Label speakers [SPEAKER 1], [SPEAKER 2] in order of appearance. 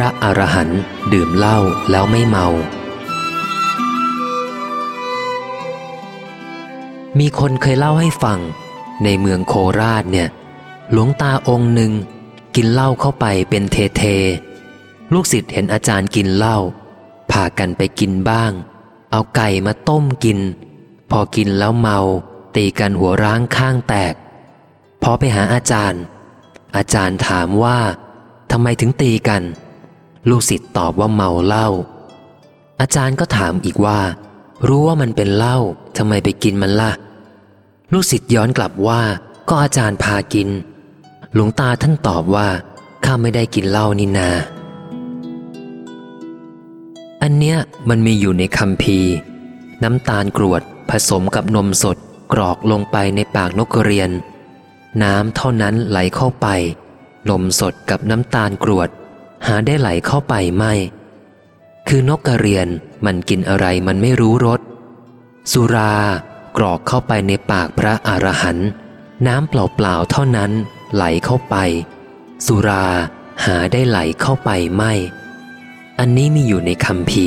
[SPEAKER 1] ระอรหันต์ดื่มเหล้าแล้วไม่เมา มีคนเคยเล่าให้ฟัง ในเมืองโคราชเนี่ย หลวงตาองค์หนึ่ง กินเหล้าเข้าไปเป็นเทเท ลูกศิษย์เห็นอาจารย์กินเหล้าพากันไปกินบ้าง เอาไก่มาต้มกิน พอกินแล้วเมา ตีกันหัวร้างข้างแตก พอไปหาอาจารย์ อาจารย์ถามว่าทำไมถึงตีกัน ลูกศิษย์ตอบว่าเมาเหล้า อาจารย์ก็ถามอีกว่า รู้ว่ามันเป็นเหล้าทำไมไปกินมันล่ะ ลูกศิษย์ย้อนกลับว่า ก็อาจารย์พากิน หลวงตาท่านตอบว่าข้าไม่ได้กินเหล้านี่นา อันเนี้ยมันมีอยู่ในคำพีร์น้ำตาลกรวดผสมกับนมสดกรอกลงไปในปากนกกระเรียน น้ำเท่านั้นไหลเข้าไป นมสดกับน้ำตาลกรวด หาได้ไหลเข้าไปไม่ คือนกกระเรียนมันกินอะไรมันไม่รู้รส สุรากรอกเข้าไปในปากพระอรหันต์น้ำเปล่าๆเท่านั้นไหลเข้าไป สุราหาได้ไหลเข้าไปไม่ อันนี้มีอยู่ในคำพี